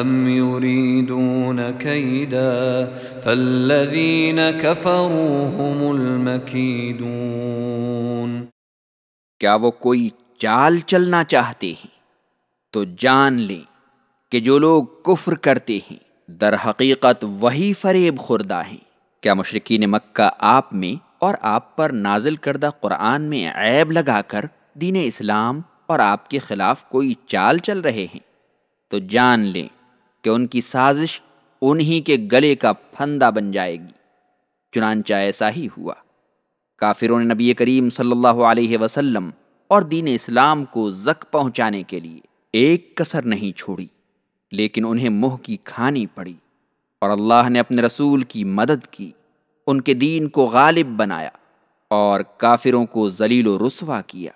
أم يريدون كيدا فالذين كفروا هم المكيدون کیا وہ کوئی چال چلنا چاہتے ہیں؟ تو جان لیں کہ جو لوگ کفر کرتے ہیں، در حقیقت وہی فریب خوردہ ہیں۔ کیا مشرقین مکہ آپ میں اور آپ پر نازل کردہ قرآن میں عیب لگا کر دین اسلام اور آپ کے خلاف کوئی چال چل رہے ہیں؟ تو جان لیں کہ ان کی سازش انہی کے گلے کا پھندہ بن جائے گی۔ چنانچہ ایسا ہی ہوا۔ کافروں نے نبی کریم صلی اللہ علیہ وسلم اور دین اسلام کو زک پہنچانے کے لیے ایک کسر نہیں چھوڑی، لیکن انہیں منہ کی کھانی پڑی اور اللہ نے اپنے رسول کی مدد کی، ان کے دین کو غالب بنایا اور کافروں کو ذلیل و رسوا کیا۔